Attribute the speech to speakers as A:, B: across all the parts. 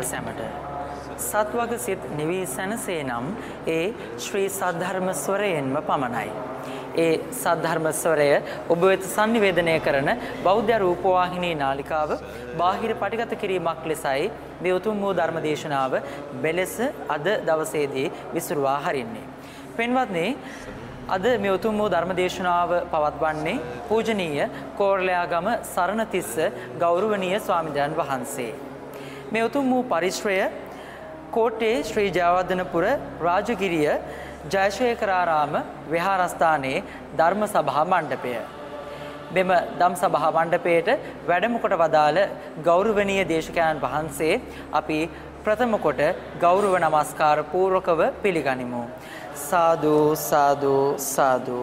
A: පින්වත් ඔබ සැමට සත්වක සිත් නිවී සැනසේනම් ඒ ශ්‍රී සද්ධර්ම ස්වරයෙන්ම පමණයි. ඒ සද්ධර්ම ස්වරය ඔබ වෙත sannivedanaya කරන බෞද්ධ රූපවාහිනී නාලිකාව බාහිර පටිගත කිරීමක් ලෙසයි මේ උතුම් වූ ධර්ම දේශනාව බෙලෙස අද දවසේදී විසුරුවා හරින්නේ. පින්වත්නි අද මේ උතුම් වූ ධර්ම දේශනාව පවත්වන්නේ පූජනීය කෝරළයාගම සරණතිස්ස ගෞරවනීය ස්වාමීන් වහන්සේ. මේ උතුම් වූ පරිශ්‍රය කෝට්ටේ ශ්‍රී ජයවර්ධනපුර රාජගිරිය ජයශේඛරාරාම විහාරස්ථානයේ ධර්ම සභා මණ්ඩපය. මෙම ධම් සභා මණ්ඩපයේට වැඩම කොට වදාළ ගෞරවනීය දේශකයන් වහන්සේ අපි ප්‍රථම කොට ගෞරව නමස්කාර පූර්වකව පිළිගනිමු. සාදු සාදු සාදු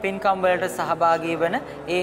A: පින්කම් වලට සහභාගී වන ඒ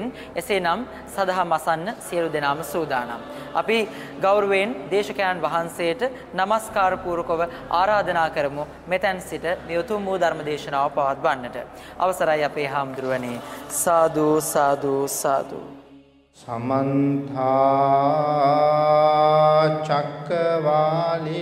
A: එසේනම් සදහම් අසන්න සියලු දෙනාම සූදානම්. අපි ගෞරවයෙන් දේශකයන් වහන්සේට নমස්කාර පූර්වකව ආරාධනා කරමු මෙතෙන් සිට මේ උතුම් වූ ධර්ම දේශනාව පවත්වන්නට. අවසරයි අපේ හාමුදුරුවනේ. සාදු සාදු සාදු.
B: සමන්ත චක්කවාලේසු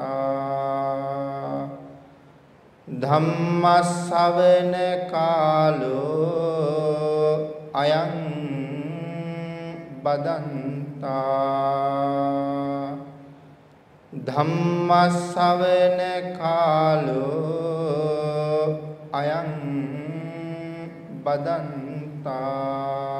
B: සත්තා ධම්මස්සවන කාලෝ අයං බදන්තා. ධම්මස්සවන කාලෝ අයං බදන්තා.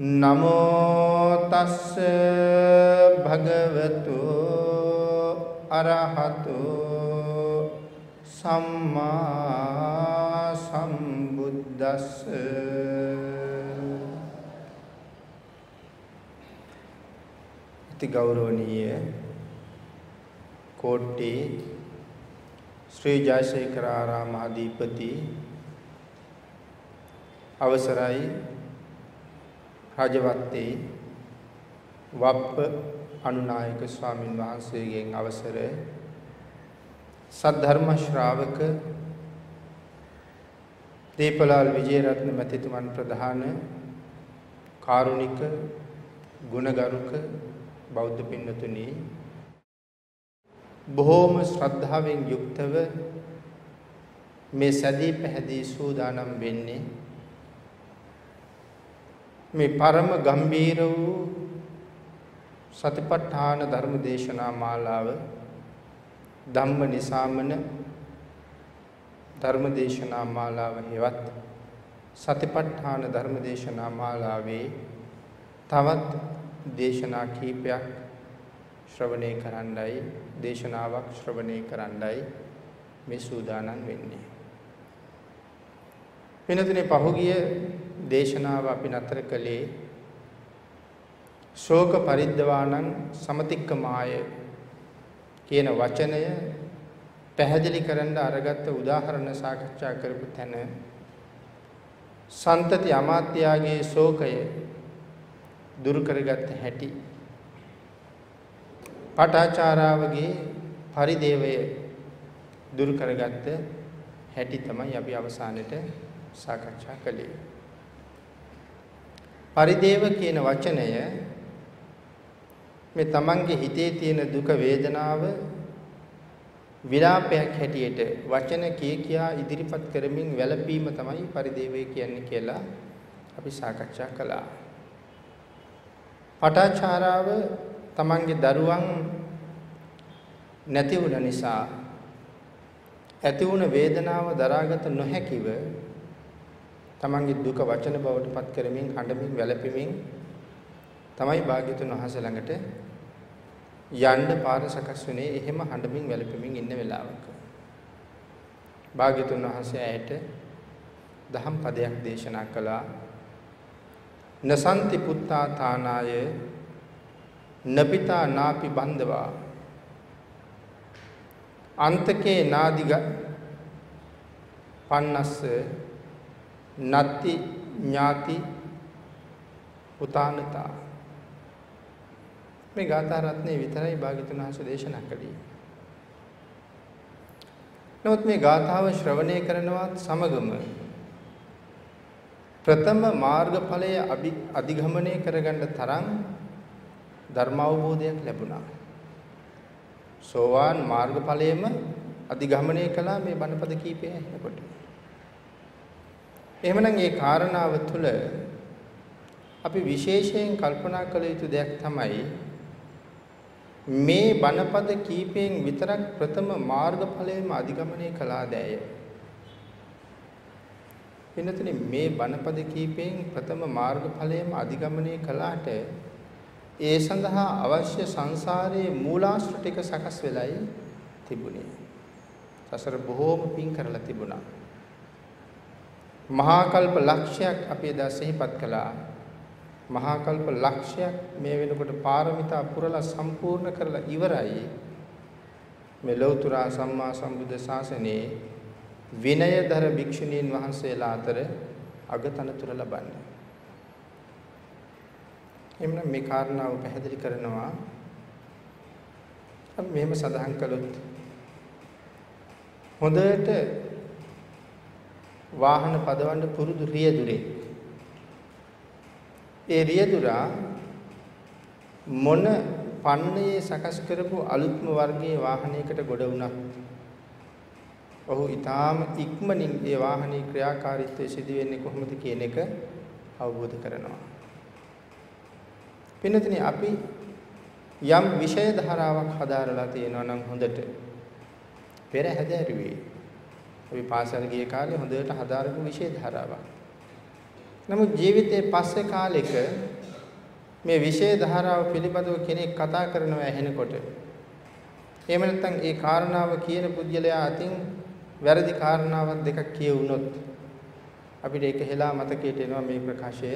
B: නමෝ තස්ස භගවතු අරහතු සම්මා සම්බුද්දස්ස ඉති ගෞරවනීය කෝට්ටේ ශ්‍රී ජයසේකර ආරාම අධිපති අවසරයි රජවත්තේ වප්ප අනුනායක ස්වාමින් වහන්සේගෙන් අවසර සද්ධර්ම ශ්‍රාවක දීපලාල් විජේරත්න මැතිතුමන් ප්‍රධාන කාරුණික ගුණගරුක බෞද්ධ පින්නතුනි බොහෝම ශ්‍රද්ධාවෙන් යුක්තව මේ සැදී පැහැදී සූදානම් වෙන්නේ මේ පරම ගම්බීර වූ සතිපට්ඨාන ධර්ම දේශනා මාලාව ධම්ම නිසාමන ධර්ම දේශනා මාලාව හේවත් සතිපට්ඨාන ධර්ම දේශනා මාලාවේ තවත් දේශනා කීපයක් ශ්‍රවණය කරන්නයි දේශනාවක් ශ්‍රවණය කරන්නයි මේ සූදානම් වෙන්නේ. වෙනතුනේ පහුගිය දේශනාව අපි නතර කළේ ශෝක පරිද්දවාණං සමතික්කමාය කියන වචනය පැහැදිලි කරන්න අරගත්ත උදාහරණ සාකච්ඡා කරපු තැන සන්තති අමාත්‍යාගේ ශෝකය දුරු කරගත්ත හැටි පටාචාරාවගේ පරිදේවය දුරු කරගත්ත හැටි තමයි අපි අවසානයේ සාකච්ඡා කළේ. පරිදේව කියන වචනය මේ තමන්ගේ හිතේ තියෙන දුක වේදනාව විලාපයක් හැටියට වචන කිය කියා ඉදිරිපත් කරමින් වැළපීම තමයි පරිදේවය කියන්නේ කියලා අපි සාකච්ඡා කළා. පටාචාරාව තමන්ගේ දරුවන් නැති වුණ නිසා ඇති වුණ වේදනාව දරාගත නොහැකිව තමන්ගේ දුක වචන බවට පත් කරමින් හඬමින් වැළපෙමින් තමයි භාග්‍යතුන් වහන්සේ ළඟට යන්න පාර සකස් වුණේ එහෙම හඬමින් වැළපෙමින් ඉන්න වෙලාවක. භාග්‍යතුන් වහන්සේ ඇයට දහම් පදයක් දේශනා කළා. නසන්ති පුත්තා තානාය නපිතා නාපි බන්දවා අන්තකේ නාදිග පන්නස්ස නත්ති ඥාති උතානතා මේ ගාථා රත්නේ විතරයි භාග්‍යතුන් වහන්සේ දේශනා කළේ. නමුත් මේ ගාථාව ශ්‍රවණය කරනවත් සමගම ප්‍රථම මාර්ගඵලය අධිගමනය කරගන්න තරම් ධර්ම අවබෝධයක් ලැබුණා. සෝවාන් මාර්ගඵලයේම අධිගමනය කළා මේ බණපද කීපය එනකොට. එහෙමනම් මේ කාරණාව තුළ අපි විශේෂයෙන් කල්පනා කළ යුතු දෙයක් තමයි මේ බණපද කීපයෙන් විතරක් ප්‍රථම මාර්ගඵලයේම අධිගමනය කළාදෑය. එනතුනේ මේ බණපද කීපයෙන් ප්‍රථම මාර්ගඵලයේම අධිගමනය කළාට ඒ සඳහා අවශ්‍ය සංසාරයේ මූලාශ්‍ර ටික සකස් වෙලයි තිබුණේ. සසර බොහෝම පින් කරලා තිබුණා. මහා කල්ප ලක්ෂයක් අපි එදා සිහිපත් කළා. මහා කල්ප ලක්ෂයක් මේ වෙනකොට පාරමිතා පුරලා සම්පූර්ණ කරලා ඉවරයි. මේ ලෞතර සම්මා සම්බුද්ධ ශාසනයේ විනයධර භික්ෂුණීන් වහන්සේලා අතර අගතනතුර ලබන්නේ. එhmenan මේ කාරණාව පැහැදිලි කරනවා අපි මෙහෙම සඳහන් කළොත් හොඳට වාහන පදවන්න පුරුදු රියදුරේ ඒ රියදුරා මොන පන්නයේ සකස් කරපු අලුත්ම වර්ගයේ වාහනයකට ගොඩ වුණත් ඔහු ඊටාම ඉක්මනින් ඒ වාහනේ ක්‍රියාකාරීත්වය සිදු වෙන්නේ කොහොමද කියන එක අවබෝධ කරනවා. පින්නතනි අපි යම් විෂය ධාරාවක් හදාරලා තියෙනවා නම් හොඳට පෙර හැදෑරුවේ. අපි පාසල් ගිය කාලේ හොඳට හදාරපු විෂය ධාරාවක්. නමුත් ජීවිතයේ පස්සේ කාලෙක මේ විෂය ධාරාව පිළිබඳව කෙනෙක් කතා කරනවා ඇහෙනකොට එහෙම නැත්නම් ඒ කාරණාව කියන පුද්ගලයා අතින් වැරදි කාරණාවක් දෙකක් කියවුනොත් අපිට ඒක හෙලා මතකයට එනවා මේ ප්‍රකාශය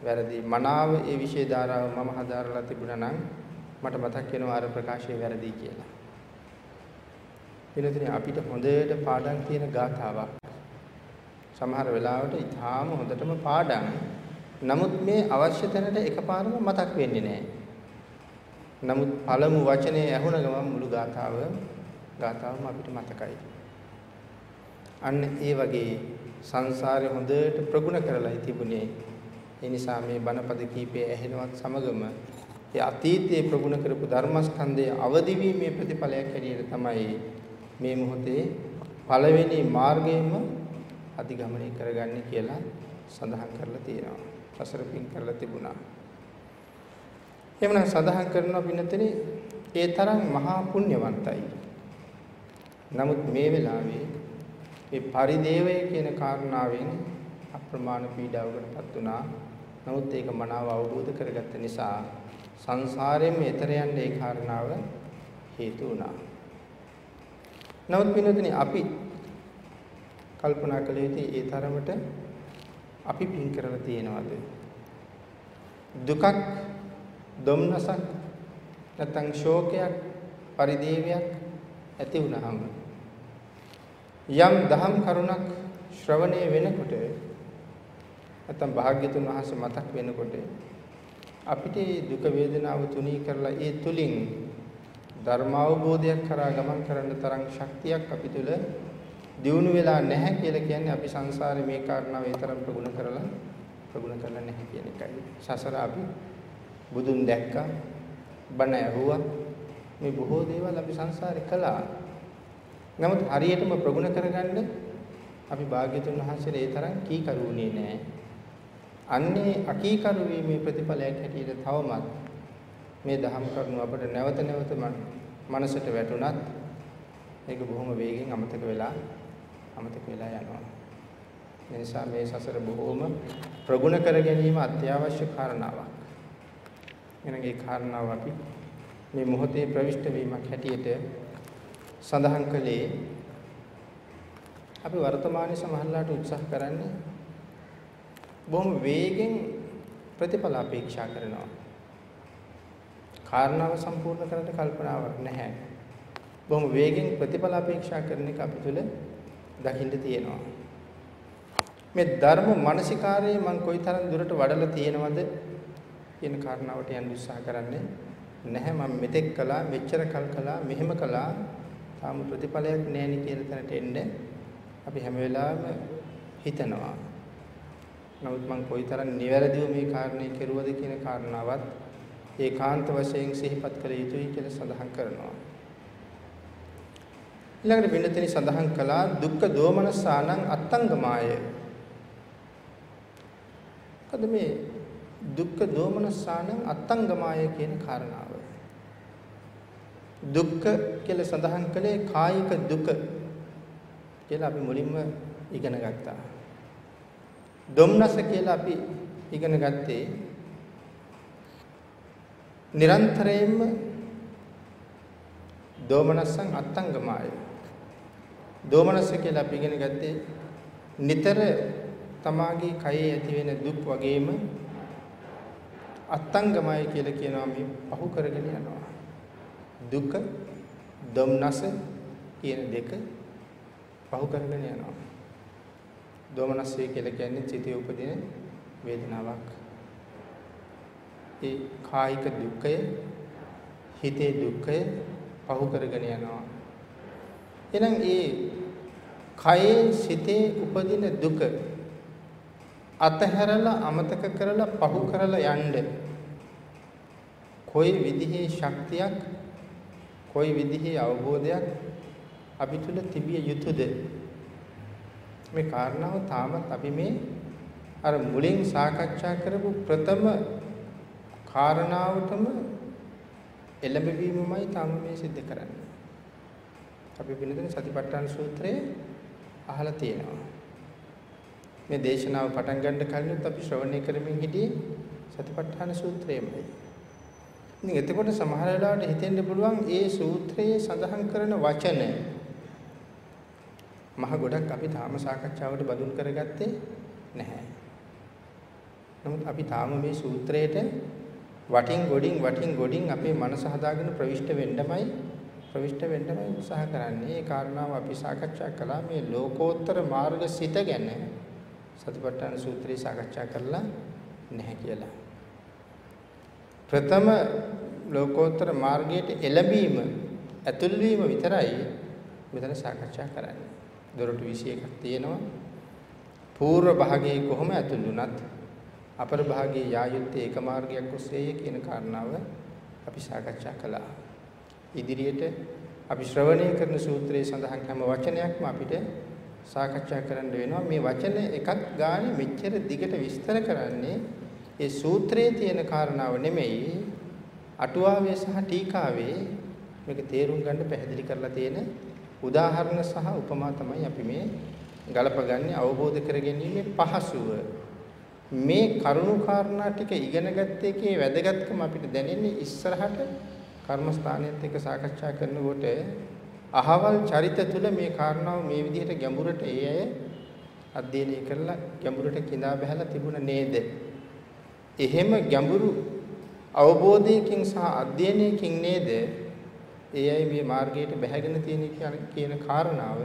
B: වැරදි මනාව ඒ විෂය ධාරාව මම හදාරලා තිබුණා නම් මට මතක් වෙනවා අර ප්‍රකාශය වැරදි කියලා. එනදින අපිට හොඳට පාඩම් තියෙන ගාථාවක් සමහර වෙලාවට ඊටාම හොඳටම පාඩම්. නමුත් මේ අවශ්‍ය තැනට එකපාරම මතක් වෙන්නේ නැහැ. නමුත් පළමු වචනේ ඇහුණ ගමන් මුළු ගාථාව ගාථාවම අපිට මතකයි. අන්න ඒ වගේ සංසාරේ හොඳට ප්‍රගුණ කරලායි තිබුණේ. ඒ නිසා මේ බණපද කීපය ඇහෙනවත් සමගම ඒ අතීතයේ ප්‍රගුණ කරපු ධර්මස්කන්ධයේ අවදි වීමේ ප්‍රතිඵලයක් හැටියට තමයි මේ මොහොතේ පළවෙනි මාර්ගයෙන්ම අධිගමනය කරගන්නේ කියලා සඳහන් කරලා තියෙනවා. සසර පින් කරලා තිබුණා. එhmenan සඳහන් කරනවා පින්නතේ ඒ තරම් මහා පුණ්‍යවන්තයි. නමුත් මේ වෙලාවේ මේ පරිදේවය කියන කාරණාවෙන් අප්‍රමාණ පීඩාවකටපත් වුණා. නමුත් ඒක මනාව අවබෝධ කරගත්ත නිසා සංසාරයෙන් එතර යන්න ඒ කාරණාව හේතු වුණා. නමුත් පින්නතුනි අපි කල්පනා කළ යුතු ඒ තරමට අපි පින් කරලා තියෙනවද? දුකක්, දුම්නසක්, නැත්නම් ශෝකයක්, පරිදේවයක් ඇති වුණාම යම් දහම් කරුණක් ශ්‍රවණය වෙනකොට නැත්නම් භාග්‍යතුන් වහන්සේ මතක් වෙනකොට අපිට දුක වේදනාව තුනී කරලා ඒ තුලින් ධර්ම අවබෝධයක් කරා ගමන් කරන්න තරම් ශක්තියක් අපි තුල දියුණු වෙලා නැහැ කියලා කියන්නේ අපි සංසාරේ මේ කාරණාව ඒ තරම් ප්‍රගුණ කරලා ප්‍රගුණ කරලා නැහැ කියන එකයි. සසර අපි බුදුන් දැක්කා, බණ ඇහුවා. මේ බොහෝ දේවල් අපි සංසාරේ කළා. නමුත් හරියටම ප්‍රගුණ කරගන්න අපි භාග්‍යතුන් වහන්සේට ඒ තරම් කීකරුුනේ නැහැ. අන්නේ අකීකරු වීමේ ප්‍රතිඵලයක් හැටියට තවමත් මේ දහම් කරුණු අපට නැවත නැවත මනසට වැටුණත් ඒක බොහොම වේගෙන් අමතක වෙලා අමතක වෙලා යනවා. ඒ නිසා මේ සසර බොහොම ප්‍රගුණ කර ගැනීම අත්‍යවශ්‍ය කාරණාවක්. එනගේ ඒ කාරණාව අපි මේ මොහොතේ ප්‍රවිෂ්ඨ වීමක් හැටියට සඳහන් කළේ අපි වර්තමානයේ සමහරලාට උත්සාහ කරන්නේ බොහොම වේගෙන් ප්‍රතිඵල අපේක්ෂා කරනවා. කාරණාව සම්පූර්ණ කරන්න කල්පනාවක් නැහැ. බොහොම වේගෙන් ප්‍රතිඵල අපේක්ෂා කරන එක අපි තුල දකින්න තියෙනවා. මේ ධර්ම මානසිකාරයේ මම කොයිතරම් දුරට වඩලා තියෙනවද කියන කාරණාවට යන්න උත්සාහ කරන්නේ නැහැ මම මෙතෙක් කළා මෙච්චර කල් කළා මෙහෙම කළා තාම ප්‍රතිඵලයක් නැහැ නේ කියලා තැනට එන්න අපි හැම වෙලාවෙම හිතනවා. නමුත් මම කොයිතරම් නිවැරදිව මේ කාරණේ කෙරුවද කියන කාරණාවත් ඒකාන්ත වශයෙන් සිහිපත් කළ යුතුයි කියලා සඳහන් කරනවා. ඊළඟට වෙනතෙනි සඳහන් කළා දුක්ඛ දෝමනසානං අත්තංගමාය. මොකද මේ දුක්ඛ දෝමනසානං අත්තංගමාය කියන කාරණාව. දුක්ඛ කියලා සඳහන් කළේ කායික දුක කියලා අපි මුලින්ම ඉගෙන ගත්තා. දොම්නස කියලා අපි ඉගෙන ගත්තේ නිරන්තරයෙන්ම දෝමනස්සං අත්තංගමාය. දෝමනස්ස කියලා අපි ඉගෙන ගත්තේ නිතර තමාගේ කයේ ඇති වෙන දුක් වගේම අත්තංගමයි කියලා කියනවා මේ පහු කරගෙන යනවා. දුක දොම්නස කියන දෙක පහු කරගෙන යනවා. දෝමනස්සය කියලා කියන්නේ චිතේ උපදින වේදනාවක්. ඒ කායික දුක්ඛය හිතේ දුක්ඛය පහු කරගෙන යනවා. එහෙනම් ඒ කයේ සිතේ උපදින දුක අතහැරලා අමතක කරලා පහු කරලා යන්න කොයි විදිහේ ශක්තියක් කොයි විදිහේ අවබෝධයක් අපි තුල තිබිය යුතුද? මේ කාරණාව තාමත් අපි මේ අර මුලින් සාකච්ඡා කරපු ප්‍රථම කාරණාවටම එළඹවීමමයි තම මේ සිද්ධ කරන්නේ. අපි වෙනදෙන සතිපට්ඨාන සූත්‍රයේ අහලා තියෙනවා. මේ දේශනාව පටන් ගන්න කලිනුත් අපි ශ්‍රවණය කරමින් හිටියේ සතිපට්ඨාන සූත්‍රයමයි. ඉතින් එතකොට සමහර වෙලාවට හිතෙන්න පුළුවන් ඒ සූත්‍රයේ සඳහන් කරන වචන මහ ගොඩක් අපි තාම සාකච්ඡාවට බඳුන් කරගත්තේ නැහැ. නමුත් අපි තාම මේ සූත්‍රයේට වටින් ගොඩින් වටින් ගොඩින් අපේ මනස හදාගෙන ප්‍රවිෂ්ඨ වෙන්නමයි ප්‍රවිෂ්ඨ වෙන්නම උත්සාහ කරන්නේ. ඒ කාරණාව අපි සාකච්ඡා කළා මේ ලෝකෝත්තර මාර්ග සිත ගැන සතිපට්ඨාන සූත්‍රය සාකච්ඡා කරලා නැහැ කියලා. ප්‍රථම ලෝකෝත්තර මාර්ගයට එළඹීම ඇතුල් වීම විතරයි මෙතන සාකච්ඡා කරන්නේ. දොරටු 21ක් තියෙනවා. పూర్ව භාගයේ කොහොම ඇතුල් වුණත් අපර භාගයේ යා යුත්තේ එක මාර්ගයක් ඔස්සේය කියන කාරණාව අපි සාකච්ඡා කළා. ඉදිරියට අපි ශ්‍රවණය කරන සූත්‍රයේ සඳහන් හැම වචනයක්ම අපිට සාකච්ඡා කරන්න වෙනවා. මේ වචන එකක් ගානේ මෙච්චර දිගට විස්තර කරන්නේ ඒ සූත්‍රයේ තියෙන කාරණාව නෙමෙයි අටුවාවේ සහ ටීකාවේ මේක තේරුම් ගන්න පැහැදිලි කරලා තියෙන උදාහරණ සහ උපමා තමයි අපි මේ ගලපගන්නේ අවබෝධ කරගැනීමේ පහසුව. මේ කරුණු කාරණා ටික ඉගෙන ගත්ත එකේ වැදගත්කම අපිට දැනෙන්නේ ඉස්සරහට කර්මස්ථානයේත් එක්ක සාකච්ඡා කරනකොට අහවල් චරිත තුල මේ කාරණාව මේ විදිහට ගැඹුරට ඒ අය අධ්‍යයනය කරලා ගැඹුරට කිඳා බහැලා තිබුණ නේද? එහෙම ගැඹුරු අවබෝධයකින් සහ අධ්‍යයනයකින් නේද ඒ අය මේ මාර්ගයට බැහැගෙන තියෙන කියන කාරණාව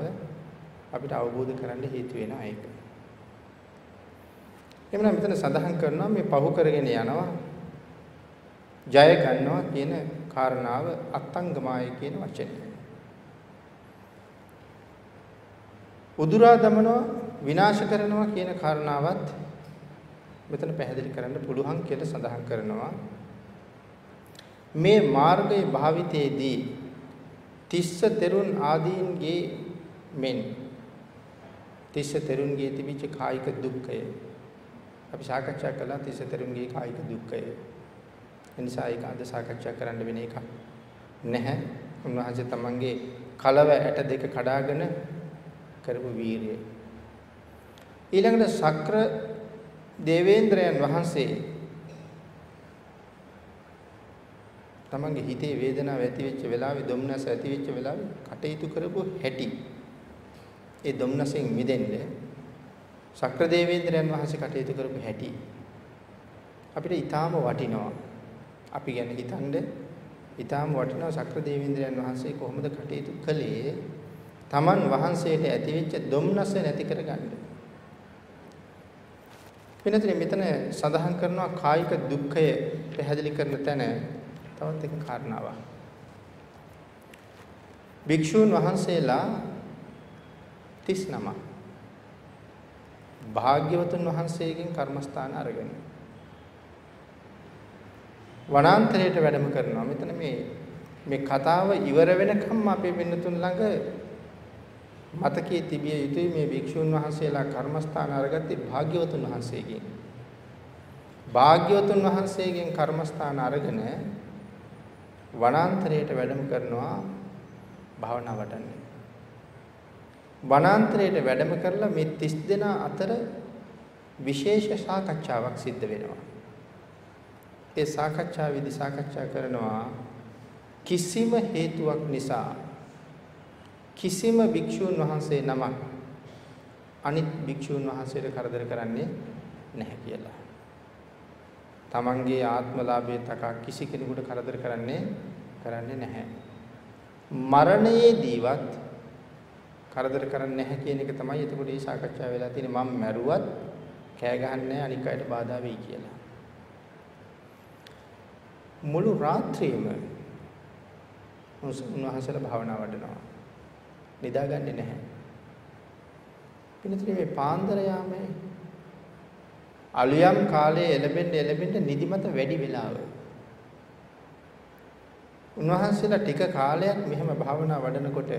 B: අපිට අවබෝධ කරගන්න හේතු වෙනවා ඒක. එhmenan මෙතන සඳහන් කරනවා මේ පහු කරගෙන යනවා ජය ගන්නවා කියන කාරණාව අත්ංගමාය කියන වචනේ. උදුරා දමනවා විනාශ කරනවා කියන කාරණාවත් මෙතන පැහැදිලි කරන්න පුළුවන් කියලා සඳහන් කරනවා. මේ මාර්ගයේ භාවිතයේදී තිස්ස තෙරුන් ආදීන්ගේ මෙන් තිස්ස තෙරුන්ගේ තිබිච්ච කායික දුක්ඛය අපි සාකච්ඡා කළා තිසතරුන්ගේ කායික දුක්ඛය. එනිසා ඒක අද සාකච්ඡා කරන්න වෙන එකක් නැහැ. උන්වහන්සේ තමන්ගේ කලව ඇට දෙක කඩාගෙන කරපු වීරිය. ඊළඟට සක්‍ර දේවේන්ද්‍රයන් වහන්සේ තමන්ගේ හිතේ වේදනාව ඇති වෙච්ච වෙලාවේ දුම්නස ඇති වෙච්ච වෙලාවේ කටයුතු කරපු හැටි. ඒ දුම්නසෙන් මිදෙන්නේ ශක්‍රදේවේන්ද්‍රයන් වහන්සේ කටයුතු කරපු හැටි අපිට ඊටාම වටිනවා. අපි ගැන හිතනද ඊටාම වටිනවා ශක්‍රදේවේන්ද්‍රයන් වහන්සේ කොහොමද කටයුතු කළේ? Taman වහන්සේට ඇතිවෙච්ච දුම්නස නැති කරගන්න. වෙනතේ මෙතන සඳහන් කරනවා කායික දුක්ඛය පැහැදිලි කරන තැන තවත් එක කාරණාවක්. භික්ෂූන් වහන්සේලා 39 භාග්‍යවතුන් වහන්සේගෙන් කර්මස්ථාන අරගෙන වනාන්තරයට වැඩම කරනවා. මෙතන මේ මේ කතාව ඉවර වෙනකම් අපේ වෙන්නතුන් ළඟ මතකයේ තිබිය යුතුයි මේ භික්ෂුන් වහන්සේලා කර්මස්ථාන අරගත්තේ භාග්‍යවතුන් වහන්සේගෙන්. භාග්‍යවතුන් වහන්සේගෙන් කර්මස්ථාන අරගෙන වනාන්තරයට වැඩම කරනවා භාවනා වඩන්නේ. වනාන්තරයට වැඩම කරලා මේ 30 දෙනා අතර විශේෂ සාකච්ඡාවක් සිද්ධ වෙනවා. ඒ සාකච්ඡාවේදී සාකච්ඡා කරනවා කිසිම හේතුවක් නිසා කිසිම භික්ෂුන් වහන්සේ නමක් අනිත් භික්ෂුන් වහන්සේට කරදර කරන්නේ නැහැ කියලා. තමන්ගේ ආත්මලාභයේ තකා කිසි කෙනෙකුට කරදර කරන්නේ කරන්නේ නැහැ. මරණයේදීවත් කරදර කරන්නේ නැහැ කියන එක තමයි එතකොට මේ සාකච්ඡා වෙලා තියෙන්නේ මම මැරුවත් කෑ ගහන්නේ අනික් අයට බාධා වෙයි කියලා. මුළු රාත්‍රියම උන්වහන්සේලා භාවනා වඩනවා. නිදාගන්නේ නැහැ. පිළිතුරේ මේ පාන්දර යාමේ අලුයම් කාලයේ එළබෙන්න එළබෙන්න නිදිමත වැඩි වෙලාව. උන්වහන්සේලා ටික කාලයක් මෙහෙම භාවනා වඩනකොට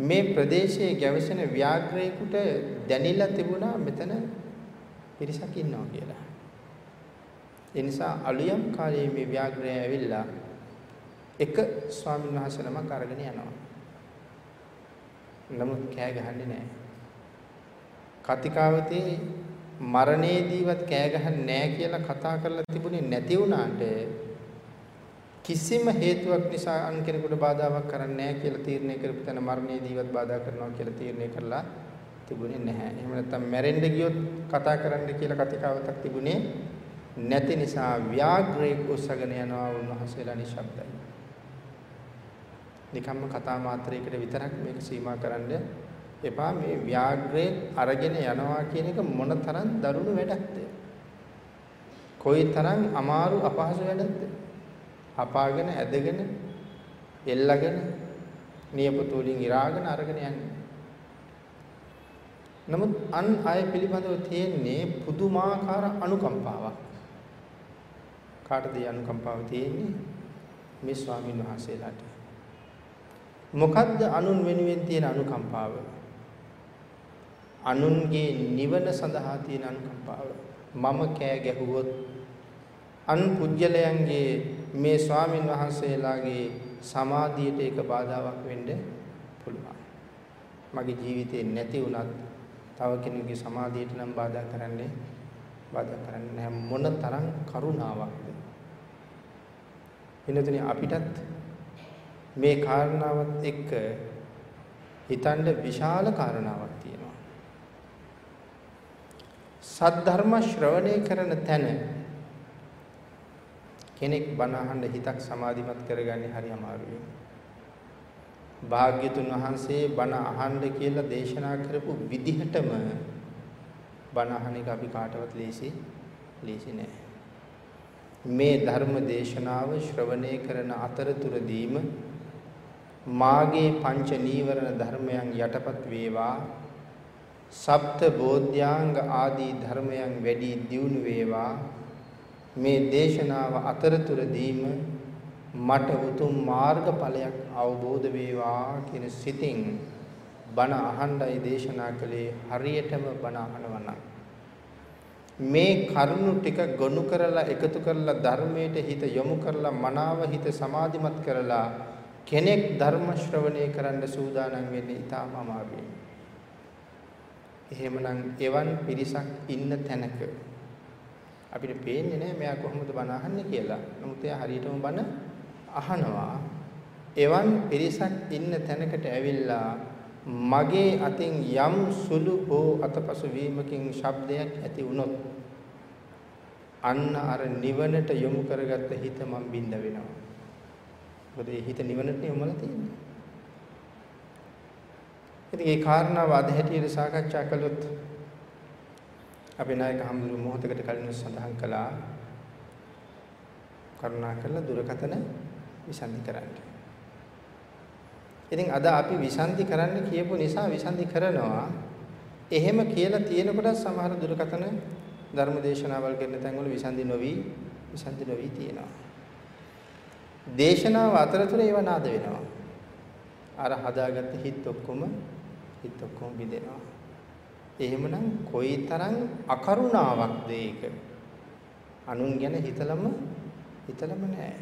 B: මේ ප්‍රදේශයේ ගැවසෙන ව්‍යාග්‍රේකට දැනිලා තිබුණා මෙතන පිරිසක් ඉන්නවා කියලා. ඒ නිසා අලුයම් කාලයේ මේ ව්‍යාග්‍රය ඇවිල්ලා එක ස්වාමීන් වහන්සේ නමක් අරගෙන යනවා. නමුත් කෑ ගහන්නේ නැහැ. කතිකාවතේ මරණයේදීවත් කෑ ගහන්නේ නැහැ කියලා කතා කරලා තිබුණේ නැති වුණාට කිසිම හේතුවක් නිසා අන් කෙනෙකුට බාධාවක් කරන්නේ නැහැ කියලා තීරණය කරපු තැන මරණයේදීවත් බාධා කරනවා කියලා තීරණය කරලා තිබුණේ නැහැ. එහෙම නැත්නම් මැරෙන්න ගියොත් කතා කරන්න කියලා කතිකාවතක් තිබුණේ නැති නිසා ව්‍යාග්‍රේ කුසගෙන යනවා උන්වහන්සේලා නිශ්ශබ්දයි. නිකම්ම කතා මාත්‍රයකට විතරක් මේක සීමා කරන්න එපා මේ ව්‍යාග්‍රේ අරගෙන යනවා කියන එක මොනතරම් දරුණු වැඩක්ද? කොයිතරම් අමාරු අපහසු වැඩක්ද? හපාගෙන ඇදගෙන එල්ලගෙන නියපොතු වලින් ඉරාගෙන අරගෙන යන්නේ. නමුත් අන් අය පිළිබඳව තියෙන්නේ පුදුමාකාර අනුකම්පාවක්. කාටද අනුකම්පාව තියෙන්නේ? මේ ස්වාමීන් වහන්සේලාට. මොකද්ද අනුන් වෙනුවෙන් තියෙන අනුකම්පාව? අනුන්ගේ නිවන සඳහා තියෙන අනුකම්පාව. මම කෑ ගැහුවොත් අන් පුජ්‍යලයන්ගේ මේ ස්වාමින් වහන්සේලාගේ සමාධියට ඒක බාධාවක් වෙන්න පුළුවන්. මගේ ජීවිතේ නැති වුණත් තව කෙනෙකුගේ සමාධියට නම් බාධා කරන්නේ බාධා කරන්නේ නැහැ. මොන තරම් කරුණාවක්ද? වෙනතුනි අපිටත් මේ කාරණාවත් එක්ක හිතන්න විශාල කාරණාවක් තියෙනවා. සද්ධර්ම ශ්‍රවණය කරන තැන කෙනෙක් බණ අහන්න හිතක් සමාධිමත් කරගන්නේ හරි අමාරුයි. භාග්‍යතුන් වහන්සේ බණ අහන්න කියලා දේශනා කරපු විදිහටම බණ අහන එක අපි කාටවත් ලේසි ලේසි නෑ. මේ ධර්ම දේශනාව ශ්‍රවණය කරන අතරතුරදීම මාගේ පංච නීවරණ ධර්මයන් යටපත් වේවා සප්ත බෝධ්‍යාංග ආදී ධර්මයන් වැඩි දියුණු වේවා මේ දේශනාව අතරතුරදීම මට උතුම් මාර්ගඵලයක් අවබෝධ වේවා කියන සිතින් බණ අහන්නයි දේශනා කළේ හරියටම බණ අහනවා මේ කරුණු ටික ගොනු කරලා එකතු කරලා ධර්මයට හිත යොමු කරලා මනාව හිත සමාධිමත් කරලා කෙනෙක් ධර්ම ශ්‍රවණය කරන්න සූදානම් වෙන්නේ ඊටම අමාරුයි. එහෙමනම් එවන් පිරිසක් ඉන්න තැනක අපිට පේන්නේ නැහැ මෙයා කොහොමද බණ අහන්නේ කියලා. නමුත් එයා හරියටම බණ අහනවා. එවන් පිරිසක් ඉන්න තැනකට ඇවිල්ලා මගේ අතින් යම් සුළු හෝ අතපසු වීමකින් ශබ්දයක් ඇති වුණොත් අන්න අර නිවනට යොමු කරගත්ත හිත මම බින්ද වෙනවා. මොකද ඒ හිත නිවනට යොමුලා තියෙන්නේ. ඉතින් ඒ කාරණාව අද හැටියට සාකච්ඡා කළොත් අපේ නායක හමුදුරු මොහොතකට කලින් සඳහන් කළා කරුණා කරලා දුරකතන විසන්ධි කරන්න. ඉතින් අද අපි විසන්ධි කරන්න කියපු නිසා විසන්ධි කරනවා. එහෙම කියලා තියෙනකොට සමහර දුරකතන ධර්මදේශනාවල් කරන තැන්වල විසන්ධි නොවි විසන්ධි නොවි තියෙනවා. දේශනාව අතරතුර ඒව නාද වෙනවා. අර හදාගත්ත හිත් ඔක්කොම හිත් ඔක්කොම බිඳෙනවා. එහෙමනම් කොයිතරම් අකරුණාවක්ද ඒක? අනුන් ගැන හිතලම හිතලම නැහැ.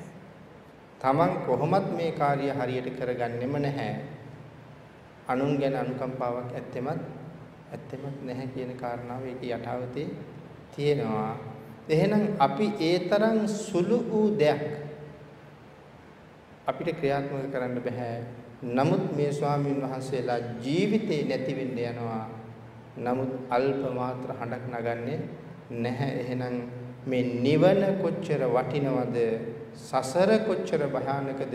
B: Taman කොහොමත් මේ කාර්ය හරියට කරගන්නෙම නැහැ. අනුන් ගැන අනුකම්පාවක් ඇත්තෙමත් ඇත්තෙමත් නැහැ කියන කාරණාව ඒක යටාවතේ තියෙනවා. එහෙනම් අපි ඒ තරම් සුළු වූ දෙයක් අපිට ක්‍රියාත්මක කරන්න බෑ. නමුත් මේ ස්වාමීන් වහන්සේලා ජීවිතේ නැති වෙන්න යනවා. නමුත් අල්ප මාත්‍ර හඬක් නගන්නේ නැහැ. එහෙනම් මේ නිවන කොච්චර වටිනවද? සසර කොච්චර භයානකද?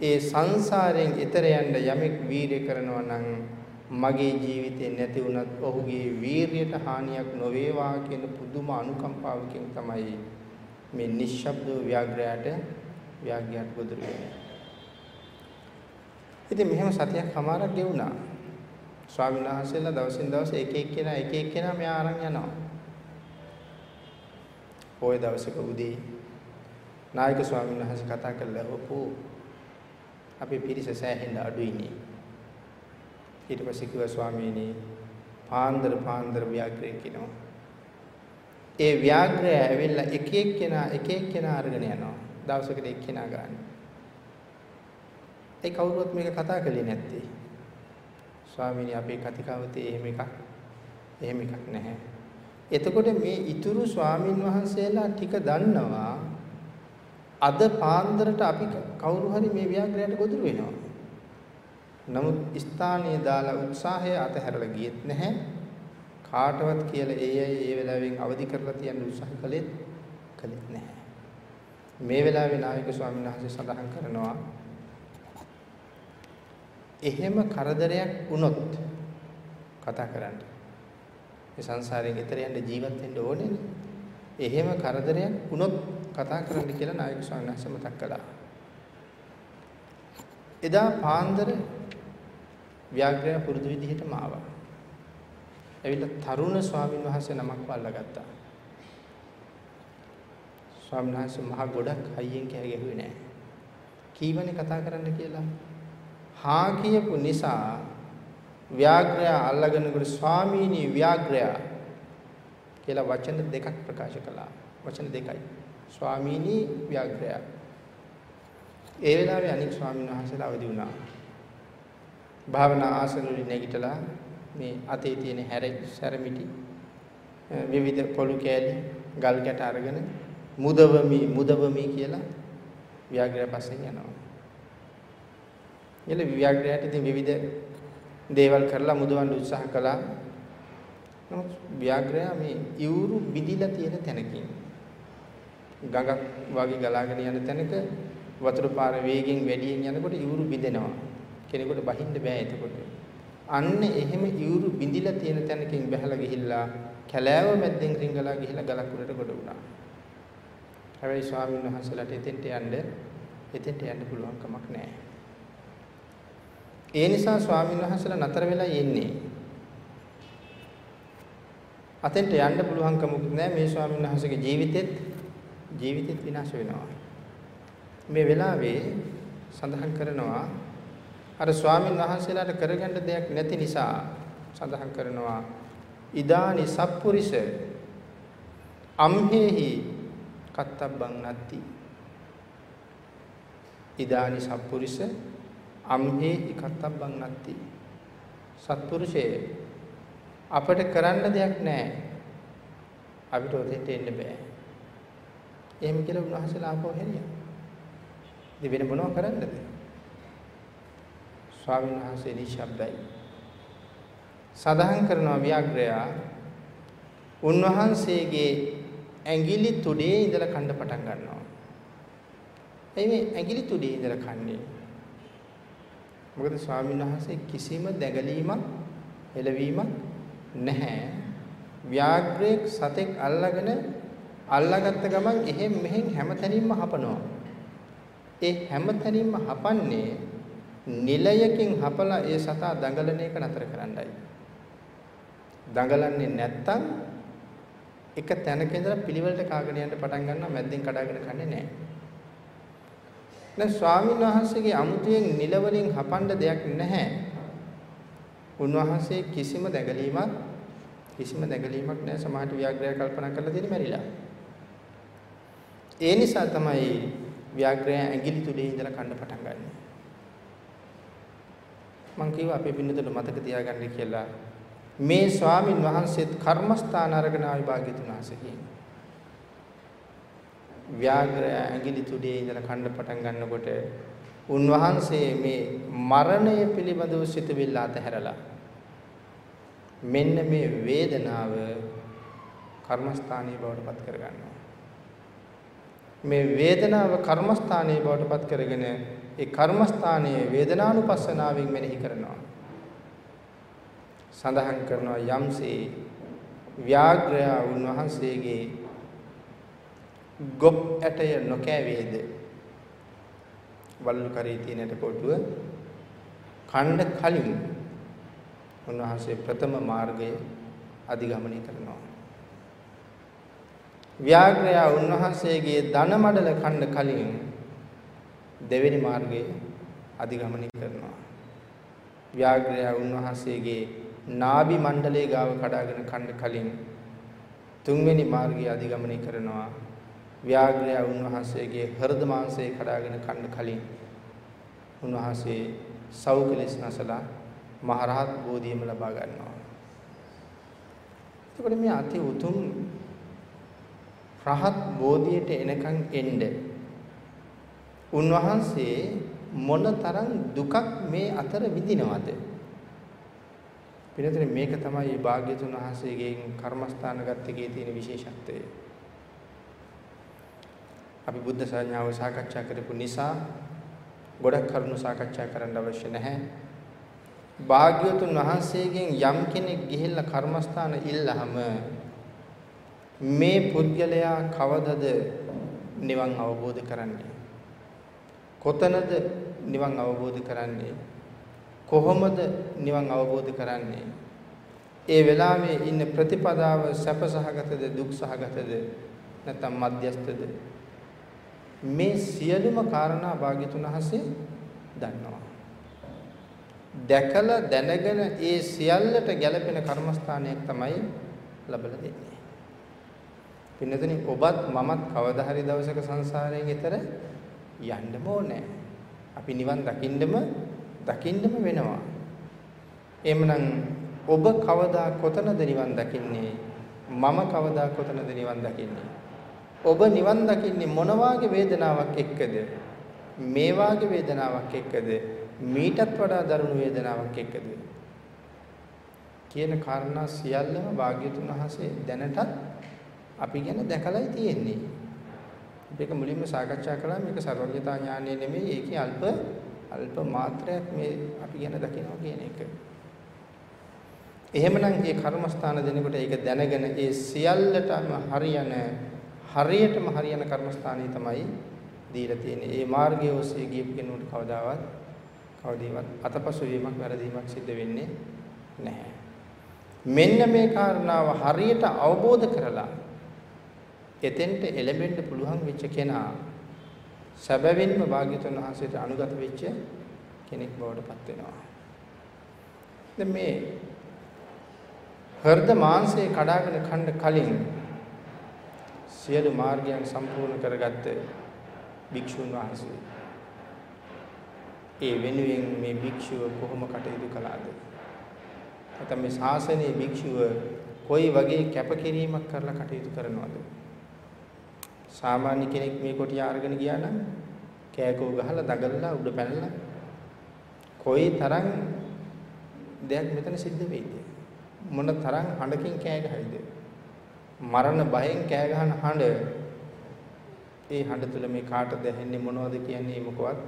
B: ඒ සංසාරයෙන් එතර යන්න යමෙක් වීරිය කරනවා නම් මගේ ජීවිතේ නැති වුණත් ඔහුගේ වීරියට හානියක් නොවේවා කියන පුදුම අනුකම්පාවකින් තමයි මේ නිශ්ශබ්ද ව්‍යාග්‍රයට ව්‍යාග්‍රයට ගොදුරු වෙන්නේ. ඉතින් මෙහෙම සතියක් හමාරක් ගෙවුණා. ස්වාමීන් වහන්සේලා දවසින් දවස එක එක කෙනා එක එක කෙනා මෙයා අරන් යනවා. පොය දවසක උදේ නායක ස්වාමීන් වහන්සේ කතා කළා ඔප්පු අපේ පිරිස සෑහෙන්න අඩුයිනේ. ඊට පස්සේ කිව්වා ස්වාමීනි පාන්දර පාන්දර ව්‍යාග්‍රය කියනවා. ඒ ව්‍යාග්‍රය ඇවිල්ලා එක එක කෙනා එක එක කෙනා අරගෙන යනවා. දවසකට එක් කෙනා ගන්න. ඒ කවුරුවත් මේක කතා කළේ නැත්තේ. ස්වාමීනි අපේ කතිකාවතේ එහෙම එකක් එහෙම එකක් නැහැ. එතකොට මේ ඉතුරු ස්වාමින් වහන්සේලා ටික දන්නවා අද පාන්දරට අපි කවුරු හරි මේ ව්‍යාග්‍රයට ගොදුරු වෙනවා. නමුත් ස්ථානීය දාලා උත්සාහය අතහැරලා ගියෙත් නැහැ. කාටවත් කියලා ඒ අය ඒ වෙලාවෙන් අවදි කරලා තියන්න උත්සාහ කළෙත් කළෙත් නැහැ. මේ වෙලාවේ නායක ස්වාමීන් වහන්සේ සඳහන් කරනවා එහෙම කරදරයක් වුණොත් කතා කරන්න. මේ සංසාරයෙන් එතර යන්න ජීවත් වෙන්න ඕනේ එහෙම කරදරයක් වුණොත් කතා කරන්න කියලා නායක ස්වාමීන් වහන්සේ මතක් කළා. එදා පාන්දර ව්‍යාග්‍රය පුරුදු විදිහටම ආවා. ඇවිල්ලා තරුණ ස්වාමීන් වහන්සේ නමක් වල්ලාගත්තා. ස්වාමීන් වහන්සේ මහා ගොඩක් හයියෙන් කෑ ගැහුවේ නෑ. කීවනේ කතා කරන්න කියලා. හා කියපු නිසා ව්‍යාග්‍රය අල්ලගෙනකොට ස්වාමීනි ව්‍යාග්‍රය කියලා වචන දෙකක් ප්‍රකාශ කළා. වචන දෙකයි. ස්වාමීනි ව්‍යාග්‍රය. ඒ වෙලාවේ අනික් ස්වාමීන් වහන්සේලා අවදි වුණා. භාවනා ආසන වලින් නැගිටලා මේ අතේ තියෙන හැර සැරමිටි විවිධ පොළු කෑලි ගල් ගැට අරගෙන මුදවමි මුදවමි කියලා ව්‍යාග්‍රය පස්සෙන් යනවා. එළ ව්‍යාග්‍රයට ඉතින් විවිධ දේවල් කරලා මුදවන්න උත්සාහ කළා. නමුත් ව්‍යාග්‍රය මේ ඉවුරු බිදිලා තියෙන තැනකින් ගඟක් වගේ ගලාගෙන යන තැනක වතුර පාර වේගෙන් වැඩියෙන් යනකොට ඉවුරු බිඳෙනවා. කෙනෙකුට බහින්න බෑ එතකොට. අන්න එහෙම ඉවුරු බිඳිලා තියෙන තැනකින් බැහැලා ගිහිල්ලා කැලෑව මැද්දෙන් රිංගලා ගිහිල්ලා ගලක් උඩට ගොඩ වුණා. හැබැයි ස්වාමීන් වහන්සේලාට එතෙන්ට යන්න එතෙන්ට යන්න පුළුවන් කමක් නැහැ. ඒ නිසා ස්වාමීන් වහන්සේලා නතර වෙලා යන්නේ. අතෙන්ට යන්න පුළුවන් කමක් නැහැ මේ ස්වාමීන් වහන්සේගේ ජීවිතෙත් ජීවිතෙත් විනාශ වෙනවා. මේ වෙලාවේ සඳහන් කරනවා අර ස්වාමීන් වහන්සේලාට කරගන්න දෙයක් නැති නිසා සඳහන් කරනවා ඉදානි සප්පුරිස අම්හෙහි කත්තබ්බං නත්ති ඉදානි සප්පුරිස අම්හෙහි කත්තබ්බං නත්ති සත්පුරුෂයේ අපිට කරන්න දෙයක් නැහැ අපිට ඔතෙන්ට එන්න බෑ එහෙම කියලා උන්වහන්සේලා ආපහු හැරියා ඉතින් වෙන මොනව කරන්නද ස්වාමීන් වහන්සේ නිශ්ශබ්දයි. සඳහන් කරනවා ව්‍යාග්‍රයා උන්වහන්සේගේ ඇඟිලි තුඩේ ඉඳලා කන්න පටන් ගන්නවා. එයි මේ ඇඟිලි තුඩේ ඉඳලා කන්නේ. මොකද ස්වාමීන් වහන්සේ කිසිම දැගලීමක් එළවීමක් නැහැ. ව්‍යාග්‍රේ සතෙක් අල්ලගෙන අල්ලාගත්ත ගමන් එහෙම් මෙහෙන් හැමතැනින්ම හපනවා. ඒ හැමතැනින්ම හපන්නේ නිලයකින් හපලා ඒ සතා දඟලන එක නතර කරන්නයි. දඟලන්නේ නැත්තම් එක තැනක ඉඳලා පිළිවෙලට කාගෙන යන්න පටන් ගන්නවා මැද්දෙන් කඩාගෙන කන්නේ නැහැ. දැන් ස්වාමීන් වහන්සේගේ අමුතුවෙන් නිල වලින් හපන්න දෙයක් නැහැ. උන්වහන්සේ කිසිම දැඟලීමක් කිසිම දැඟලීමක් නැහැ සමාහට ව්‍යාග්‍රය කල්පනා කරලා තියෙන මැරිලා. ඒ නිසා තමයි ව්‍යාග්‍රය ඇඟිලි තුඩේ ඉඳලා කන්න පටන් ගන්නේ. මං කිව්වා අපේ පින්නතුට මතක තියාගන්න කියලා. මේ ස්වාමින් වහන්සේත් කර්මස්ථාන අරගෙන ආවි භාග්‍යතුන් වහන්සේ කියන්නේ. ව්‍යාග්‍රය ඇඟිලි තුඩේ ඉඳලා කන්න පටන් ගන්නකොට උන්වහන්සේ මේ මරණය පිළිබඳව සිතවිල්ල අතහැරලා මෙන්න මේ වේදනාව කර්මස්ථානීය බවට පත් කරගන්නවා. මේ වේදනාව කර්මස්ථානීය බවට පත් කරගෙන ඒ කර්මස්ථානයේ වේදනානුපස්සනාවෙන් මෙනෙහි කරනවා. සඳහන් කරනවා යම්සේ ව්‍යාග්‍රය උන්වහන්සේගේ ගොප් ඇටය නොකෑවේද වල්ලු කරේ තියෙනට කොටුව කණ්ඩ කලින් උන්වහන්සේ ප්‍රථම මාර්ගය අධිගමනය කරනවා ව්‍යාග්‍රය උන්වහන්සේගේ ධන මඩල කණ්ඩ කලින් දෙවෙනි මාර්ගයේ අධිගමනය කරනවා. ව්‍යාග්‍රය උන්වහන්සේගේ නාභි මණ්ඩලයේ ගාව කඩාගෙන කන්න කලින් තුන්වෙනි මාර්ගය අධිගමනය කරනවා. ව්‍යාග්‍රය උන්වහන්සේගේ හෘද මාංශය කඩාගෙන කන්න කලින් උන්වහන්සේ සෞකලස් නැසලා මහරහත් බෝධියම ලබා ගන්නවා. එතකොට මේ අති උතුම් රහත් බෝධියට එනකන් එන්නේ උන්වහන්සේ මොනතරම් දුකක් මේ අතර විඳිනවද? පිළිතුරේ මේක තමයි භාග්‍යතුන් වහන්සේගෙන් කර්මස්ථාන ගත්තකේ තියෙන විශේෂත්වය. අපි බුද්ධ සංඥාව සාකච්ඡා කරපු නිසා ගොඩක් කරුණු සාකච්ඡා කරන්න අවශ්‍ය නැහැ. භාග්‍යතුන් වහන්සේගෙන් යම් කෙනෙක් ගිහිල්ලා කර්මස්ථාන ඉල්ලහම මේ පුද්ගලයා කවදද නිවන් අවබෝධ කරන්නේ? කොතනද නිවන් අවබෝධ කරන්නේ කොහොමද නිවන් අවබෝධ කරන්නේ ඒ වෙලාවේ ඉන්න ප්‍රතිපදාව සැපසහගතද දුක්සහගතද නැත්නම් මධ්‍යස්තද මේ සියලුම කාරණා භාග්‍යතුන් හසේ දන්නවා දැකලා දැනගෙන ඒ සියල්ලට ගැළපෙන කර්මස්ථානයක් තමයි ලබලා දෙන්නේ. පින්නතනි ඔබත් මමත් කවදා හරි දවසක සංසාරයෙන් ඈතර යන්නම ඕනේ. අපි නිවන් දකින්නම දකින්නම වෙනවා. එහෙමනම් ඔබ කවදා කොතනද නිවන් දකින්නේ? මම කවදා කොතනද නිවන් දකින්නේ? ඔබ නිවන් දකින්නේ මොන වාගේ වේදනාවක් එක්කද? මේ වාගේ වේදනාවක් එක්කද? මීටත් වඩා දරුණු වේදනාවක් එක්කද? කියන කාරණා සියල්ලම භාග්‍යතුන් වහන්සේ දැනටත් අපි ගැන දැකලායි තියෙන්නේ. මේක මුලින්ම සාකච්ඡා කළා මේක සර්වඥතා ඥානය නෙමෙයි ඒකේ අල්ප අල්ප මාත්‍රයක් මේ අපි ගැන දකිනවා කියන එක. එහෙමනම් මේ කර්මස්ථාන දෙනකොට ඒක දැනගෙන ඒ සියල්ලටම හරියන හරියටම හරියන කර්මස්ථානය තමයි දීලා තියෙන්නේ. ඒ මාර්ගයේ ඔස්සේ ගියපු කෙනෙකුට කවදාවත් කවදීවත් අතපසු වීමක් වැරදීමක් සිද්ධ වෙන්නේ නැහැ. මෙන්න මේ කාරණාව හරියට අවබෝධ කරලා එතෙන්ට එළඹෙන්න පුළුවන් වෙච්ච කෙනා සැබවින්ම භාග්‍යතුන් වහන්සේට අනුගත වෙච්ච කෙනෙක් බවට පත් වෙනවා. දැන් මේ හෘද මාංශය කඩාගෙන කන්න කලින් සියලු මාර්ගයන් සම්පූර්ණ කරගත්ත භික්ෂුන් වහන්සේ ඒ වෙනුවෙන් මේ භික්ෂුව කොහොම කටයුතු කළාද? නැත්නම් මේ ශාසනයේ භික්ෂුව කොයි වගේ කැපකිරීමක් කරලා කටයුතු කරනවද? සාමාන්‍ය කෙනෙක් මේ කොටිය අරගෙන ගියා නම් කෑකෝ ගහලා දඟලලා උඩ පැනලා කොයි තරම් දෙයක් මෙතන සිද්ධ වෙයිද? මොන තරම් හඬකින් කෑ ගහයිද? මරණ බයෙන් කෑ ගහන හඬ ඒ හඬ තුල මේ කාටද ඇහෙන්නේ මොනවද කියන්නේ මොකවත්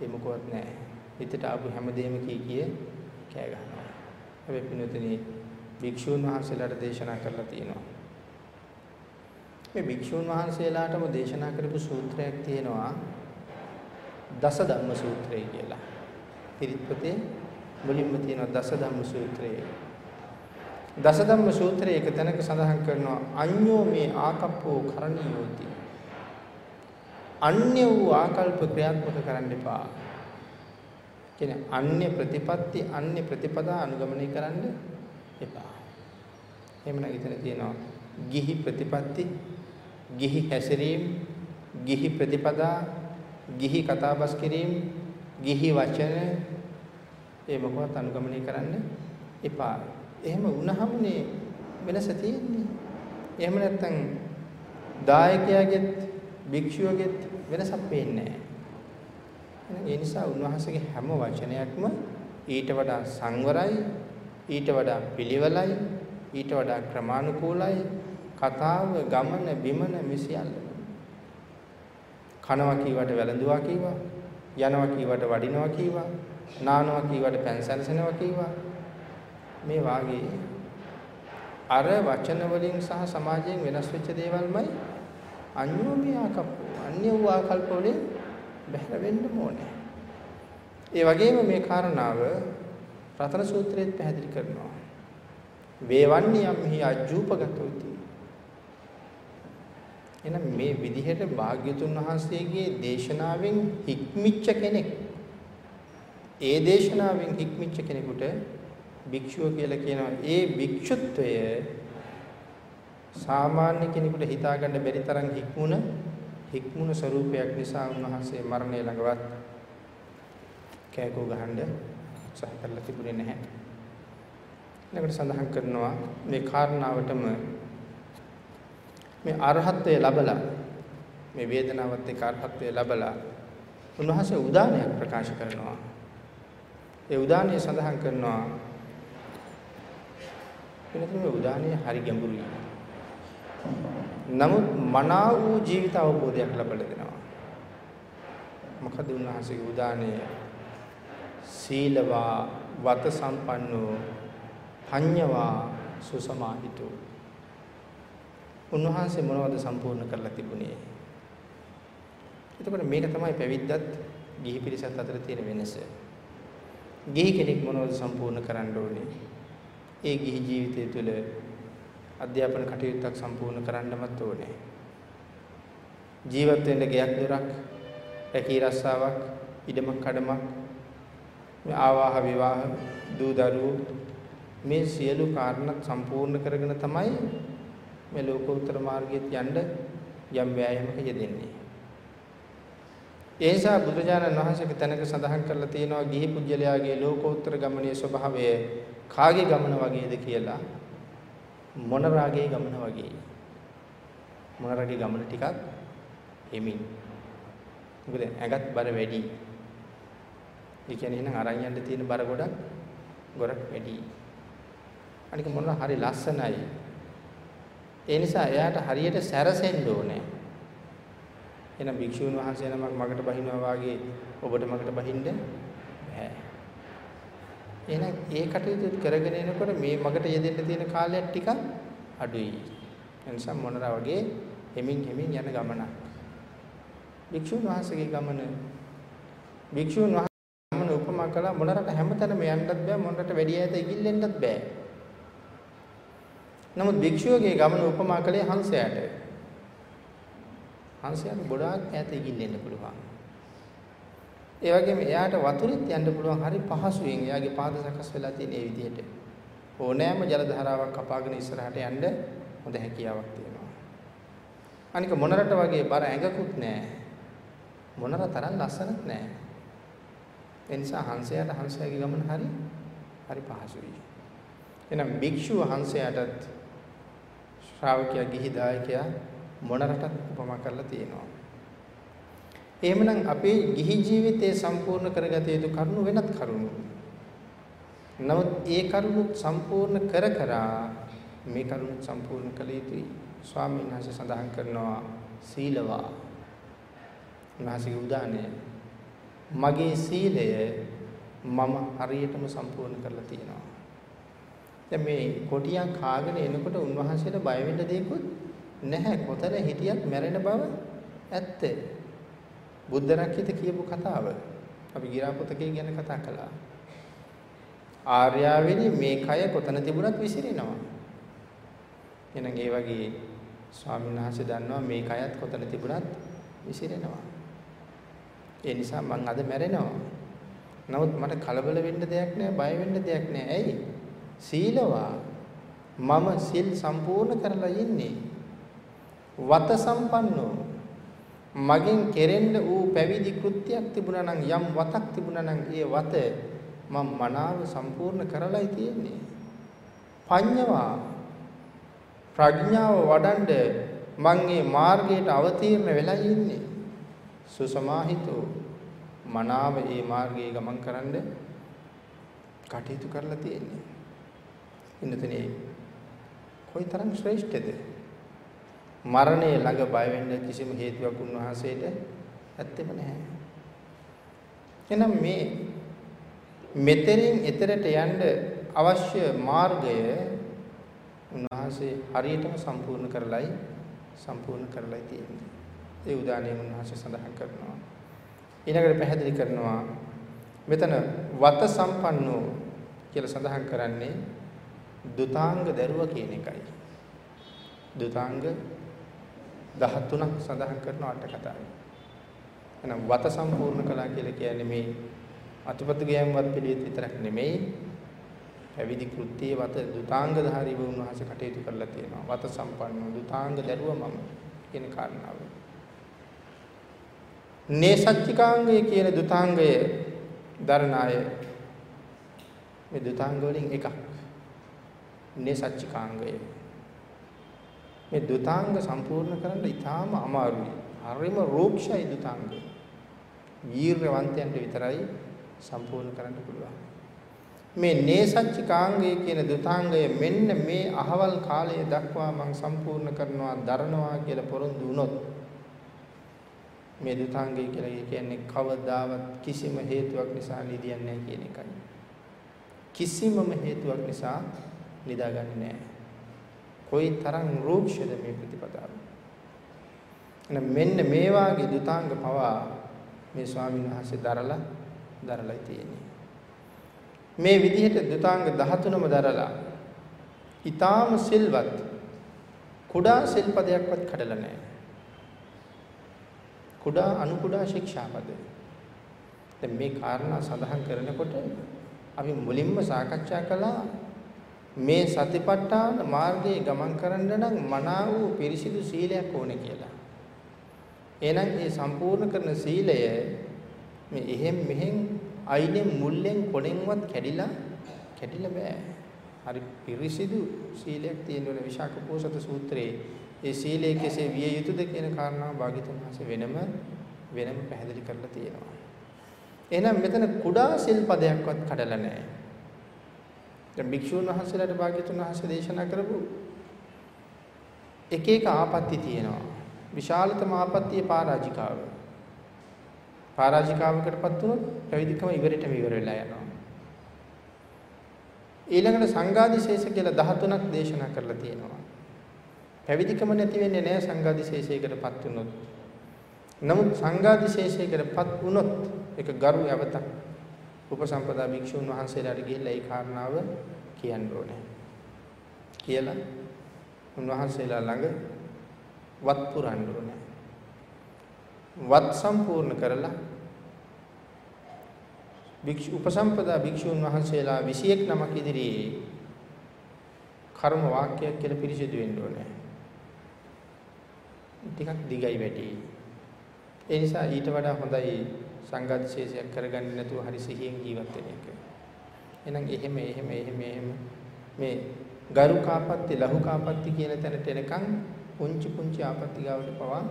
B: ඒ මොකවත් නැහැ. හිතට ආපු හැමදේම කී කිය කෑ ගහනවා. හැබැයි පින්වතුනි භික්ෂුන් වහන්සේලාට දේශනා කරලා තියෙනවා. මේ භික්ෂුන් වහන්සේලාටම දේශනා කරපු සූත්‍රයක් තියෙනවා දස ධම්ම සූත්‍රය කියලා. පිරිත්පතේ මුලින්ම තියෙනවා දස ධම්ම සූත්‍රය. දස ධම්ම සූත්‍රයේ එක තැනක සඳහන් කරනවා අඤ්ඤෝ මේ ආකප්පෝ කරණීයෝති. අන්‍ය වූ ආකල්ප ක්‍රියාත්මක කරන්න එපා. කියන්නේ අන්‍ය ප්‍රතිපatti අන්‍ය ප්‍රතිපදා අනුගමනය කරන්න එපා. එහෙමනම් ඉතන තියෙනවා ගිහි ප්‍රතිපatti ගිහි හැසිරීම, ගිහි ප්‍රතිපදා, ගිහි කතාබස් කිරීම, ගිහි වචන ඒ මොකවත් අනුගමනය කරන්න එපා. එහෙම වුණාමනේ වෙනස තියෙන්නේ. එහෙම නැත්නම් දායකයාගෙත් භික්ෂුවගෙත් වෙනසක් පේන්නේ නැහැ. ඒ නිසා උන්වහන්සේගේ හැම වචනයක්ම ඊට වඩා සංවරයි, ඊට වඩා පිළිවෙලයි, ඊට වඩා ක්‍රමානුකූලයි, කතාව ගමන බිමන මෙසියල්ල කනවා කීවට වැළඳුවා කීවා යනවා කීවට වඩිනවා කීවා නානවා කීවට පැන්සල්සනවා කීවා මේ වාගේ අර වචන වලින් සහ සමාජයෙන් වෙනස් වෙච්ච දේවල්මයි අන්‍යෝමී ආකප්පෝ අන්‍ය වූ ආකල්ප වලින් බැහැර වෙන්න ඕනේ. ඒ වගේම මේ කාරණාව රතන සූත්‍රයේත් පැහැදිලි කරනවා. වේවන්නේ යම් හි අජූපගතෝති එහෙනම් මේ විදිහට භාග්‍යතුන් වහන්සේගේ දේශනාවෙන් හික්මිච්ච කෙනෙක් ඒ දේශනාවෙන් හික්මිච්ච කෙනෙකුට භික්ෂුව කියලා කියනවා ඒ භික්ෂුත්වය සාමාන්‍ය කෙනෙකුට හිතාගන්න බැරි තරම් හික්මුණ හික්මුණ ස්වરૂපයක් නිසා උන්වහන්සේ මරණය ළඟවත් කෑකෝ ගහන්න උත්සාහ කරලා තිබුණේ නැහැ. ඊළඟට සඳහන් කරනවා මේ කාරණාවටම මේ අරහත්ත්වය ලැබලා මේ වේදනාවත් එක්ක අරහත්ත්වය ලැබලා උන්වහන්සේ උදානයක් ප්‍රකාශ කරනවා. ඒ උදානය සඳහන් කරනවා එනතුම මේ උදානය හරි ගැඹුරුයි. නමුත් මනා වූ ජීවිත අවබෝධයක් ලබා දෙනවා. මොකද උන්වහන්සේගේ උදානය සීලවා වත සම්පන්නෝ පඤ්ඤවා සුසමාහිතෝ උන්වහන්සේ මොනවද සම්පූර්ණ කරලා තිබුණේ? එතකොට මේක තමයි පැවිද්දත් ගිහි පිරිසත් අතර තියෙන වෙනස. ගිහි කෙනෙක් මොනවද සම්පූර්ණ කරන්න ඕනේ? ඒ ගිහි ජීවිතය තුළ අධ්‍යාපන කටයුත්තක් සම්පූර්ණ කරන්නමත් ඕනේ. ජීවත් වෙන්න ගයක් දොරක්, රැකී රස්සාවක්, ඉඩමක් කඩමක්, ආවාහ විවාහ, දූ දරුවෝ මේ සියලු කාරණා සම්පූර්ණ කරගෙන තමයි මේ ලෝකෝත්තර මාර්ගයට යන්න යම් වෑයමක යෙදෙන්නේ. ඒ නිසා බුදුරජාණන් වහන්සේගේ තැනක සඳහන් කරලා තියෙනවා ගිහි පුජ්‍යලයාගේ ලෝකෝත්තර ගමනේ ස්වභාවය කාගේ ගමන වගේද කියලා. මොනරාගේ ගමන වගේ. මොනරාගේ ගමන ටිකක් එමින්. මොකද ඇඟත් බර වැඩි. ඒ කියන්නේ එහෙනම් අරන් යන්න තියෙන බර ගොඩක් ගොඩක් වැඩි. අනික මොනවා හරි ලස්සනයි. ඒ නිසා එයාට හරියට සැරසෙන්න ඕනේ. එහෙනම් භික්ෂුන් වහන්සේ නමක් මගට බහිනවා වාගේ ඔබට මගට බහින්න බෑ. එහෙනම් ඒ කටයුතු කරගෙන එනකොට මේ මගට යෙදෙන්න තියෙන කාලයක් ටිකක් අඩුයි. ඒ නිසා මොනරා වගේ හෙමින් හෙමින් යන ගමනක්. භික්ෂුන් වහන්සේගේ ගමන භික්ෂුන් වහන්සේ ගමන උපමා කළා මොනරට හැමතැනම යන්නත් බෑ මොනරට වැඩි ඈත ඉගිල්ලෙන්නත් බෑ. නමුත් භික්ෂුවගේ ගමන උපමා කළේ හංසයාට. හංසයාට ගොඩාක් ඈත ඉගිල්ලෙන්න පුළුවන්. ඒ වගේම එයාට වතුරෙත් යන්න පුළුවන් හරි පහසුවෙන් එයාගේ පාද සකස් වෙලා තියෙන ඒ විදිහට. ඕනෑම ජල ධාරාවක් කපාගෙන ඉස්සරහට යන්න හොඳ හැකියාවක් තියෙනවා. අනික මොනරට වගේ බර ඇඟකුත් නැහැ. මොනර තරම් ලස්සනත් නැහැ. ඒ නිසා හංසයාට හංසයාගේ ගමන හරි හරි පහසුයි. එහෙනම් භික්ෂුව හංසයාටත් ශ්‍රාවකයා ගිහි දායකයා මොනරටත් උපමා කරලා තියෙනවා. එහෙමනම් අපේ ගිහි ජීවිතය සම්පූර්ණ කරගත යුතු කරුණු වෙනත් කරුණු. නමුත් ඒ කරුණු සම්පූර්ණ කර කරා මේ කරුණු සම්පූර්ණ කළ යුතුයි. ස්වාමීන් වහන්සේ සඳහන් කරනවා සීලවා. උන්වහන්සේගේ උදානය මගේ සීලය මම හරියටම සම්පූර්ණ කරලා තියෙනවා. දැන් මේ කොටියක් කාගෙන එනකොට උන්වහන්සේට බය වෙන්න දෙයක්වත් නැහැ. කොතන හිටියත් මැරෙන බව ඇත්ත. බුද්ධ රක්කිත කියපු කතාව. අපි ගිරාපොතකේ ගැන කතා කළා. ආර්යාවෙනි මේ කය කොතන තිබුණත් විසිරෙනවා. එහෙනම් ඒ වගේ ස්වාමීන් වහන්සේ දන්නවා මේ කයත් කොතන තිබුණත් විසිරෙනවා. ඒ නිසා මං අද මැරෙනවා. නමුත් මට කලබල වෙන්න දෙයක් නෑ, බය වෙන්න දෙයක් නෑ. ඇයි? සීලවා මම සිල් සම්පූර්ණ කරලා ඉන්නේ. වත සම්පන්නෝ මගෙන් කෙරෙන්න වූ පැවිදි කෘත්‍යයක් තිබුණා නම් යම් වතක් තිබුණා නම් ඒ වත මම මනාව සම්පූර්ණ කරලායි තියෙන්නේ. පඤ්ඤවා ප්‍රඥාව වඩන්ඩ මං මේ මාර්ගයට අවතීර්ණ වෙලා ඉන්නේ. සුසමාහිතෝ මනාව මේ මාර්ගයේ ගමන් කරන්න කටයුතු කරලා තියෙන්නේ. ඉන්නතනේ කොයිතරම් ශ්‍රේෂ්ඨද? මරණය ළඟ බය වෙන්න කිසිම හේතුවක් උන්වහන්සේට ඇත්තෙම නැහැ. එහෙනම් මේ මෙතරින් එතරට යන්න අවශ්‍ය මාර්ගය උන්වහන්සේ හරියටම සම්පූර්ණ කරලයි සම්පූර්ණ කරලයි තියෙන්නේ. ඒ උදානයේ උන්වහන්සේ සඳහන් කරනවා. ඊළඟට පැහැදිලි කරනවා මෙතන වත සම්පන්නෝ කියලා සඳහන් කරන්නේ දුතාංග දරුව කියන එකයි. දුතාංග 13ක් සඳහන් කරන අට කතාවේ. එහෙනම් වත සම්පූර්ණ කළා කියලා කියන්නේ මේ අතුපතු ගෑම්වත් පිළිවෙත් විතරක් නෙමෙයි පැවිදි කෘත්‍යයේ වත දුතාංගධාරීව උන්වහන්සේ කටයුතු කරලා තියෙනවා. වත සම්පන්න දුතාංග දරුව මම කියන කාරණාව. නේසච්චිකාංගය කියන දුතාංගය දරණ අය මේ දුතාංග වලින් එකක්. නේසච්චිකාංගය. මේ දුතාංග සම්පූර්ණ කරන්න ඉතාම අමාරුයි. හරිම රෝක්ෂයි දුතාංග. වීරවන්තයන්ට විතරයි සම්පූර්ණ කරන්න පුළුවන්. මේ නේසච්චිකාංගය කියන දුතාංගය මෙන්න මේ අහවල් කාලය දක්වා මම සම්පූර්ණ කරනවා දරනවා කියලා පොරොන්දු වුණොත් මේ දුතාංගය කියලා කියන්නේ කවදාවත් කිසිම හේතුවක් නිසා නිදියන්නේ නැහැ කියන එකයි. කිසිමම හේතුවක් නිසා නිදාගන්නේ නැහැ. කොයි තරම් රූක්ෂද මේ ප්‍රතිපදාව. එහෙනම් මෙන්න මේ වාගේ දුතාංග පවා මේ ස්වාමීන් වහන්සේ දරලා දරලා තියෙන්නේ. මේ විදිහට දුතාංග 13ම දරලා ඊටාම සිල්වත් කුඩා සිල්පදයක්වත් කඩලා නැහැ. කුඩා අනු කුඩා ශික්ෂාපද. දැන් මේ කාරණා සඳහන් කරනකොට අපි මුලින්ම සාකච්ඡා කළා මේ සතිපට්ඨාන මාර්ගයේ ගමන් කරන්න නම් මනා වූ පිරිසිදු සීලයක් ඕනේ කියලා. එහෙනම් මේ සම්පූර්ණ කරන සීලය මේ එහෙම් මෙහෙම් අයිනෙන් මුල්ලෙන් කොණෙන්වත් කැඩිලා කැඩිලා බෑ. හරි පිරිසිදු සීලයක් තියෙන වෙන විශාක පෝසත සූත්‍රයේ ඒ සීලය කෙසේ විය යුතුද කියන කාරණාව භාග්‍යතුන් වහන්සේ වෙනම වෙනම පැහැදිලි කරලා තියෙනවා. එහෙනම් මෙතන කුඩා සිල්පදයක්වත් කඩලා නැහැ. දැන් භික්ෂුන් වහන්සේලාට භාග්‍යතුන් වහන්සේ දේශනා කරපු එක එක ආපත්‍ති තියෙනවා. විශාලතම ආපත්‍තිය පරාජිකාව. පරාජිකාවකටපත් වුණොත් පැවිදිකම ඉවරටම ඉවර වෙලා යනවා. ඊළඟට සංඝාදිශේෂ කියලා 13ක් දේශනා කරලා තියෙනවා. පැවිදිකම නැති වෙන්නේ නැහැ සංඝාදිශේෂයකටපත් වුණොත්. නමුත් සංඝාදිශේෂයකටපත් වුණොත් ඒක ගරු යවතක් උපසම්පදා භික්ෂුන් වහන්සේලාට ගිහිල්ලා ඒ කාරණාව කියන්න ඕනේ. කියලා උන්වහන්සේලා ළඟ වත් පුරන්න ඕනේ. වත් සම්පූර්ණ කරලා භික්ෂු උපසම්පදා භික්ෂුන් වහන්සේලා 21 නමක් ඉදිරියේ කර්ම වාක්‍යයක් කියලා පිළිසිදු වෙන්න ඕනේ. ටිකක් දිගයි වැඩි. ඒ නිසා ඊට වඩා හොඳයි සංගතිශේෂයක් කරගන්නේ නැතුව හරි සිහියෙන් ජීවත් වෙන එක. එහෙනම් එහෙම එහෙම එහෙම එහෙම මේ ගරුකාපත්ති ලහුකාපත්ති කියන තැනට එනකන් පුංචි පුංචි ආපත්ති ගාවට පවා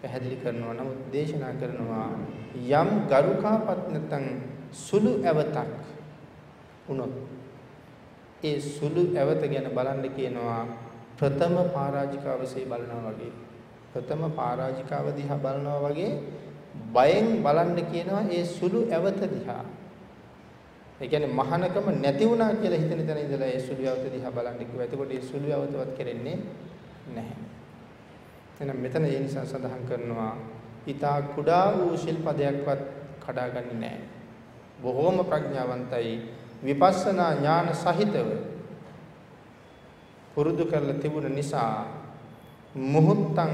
B: පැහැදිලි කරනවා. නමුත් දේශනා කරනවා යම් ගරුකාපත් නැත්නම් සුළු ඇවතක් වුණොත් ඒ සුළු ඇවත ගැන බලන්න කියනවා ප්‍රථම පරාජිකාවසේ බලනවා වගේ. ප්‍රථම පරාජිකාව දිහා බලනවා වගේ බයෙන් බලන්න කියනවා ඒ සුළු ඇවත දිහා. ඒ කියන්නේ මහානකම නැති වුණා කියලා හිතන තැන ඉඳලා ඒ සුළු ඇවත දිහා බලන්න කිව්වා. එතකොට ඒ සුළු ඇවතවත් කරන්නේ නැහැ. එහෙනම් මෙතන ඒ නිසා සඳහන් කරනවා ඊතා කුඩා වූ ශිල්පදයක්වත් කඩාගන්නේ නැහැ. බොහෝම ප්‍රඥාවන්තයි විපස්සනා ඥාන සහිතව පුරුදු කරලා තිබුණ නිසා මුහුත්තං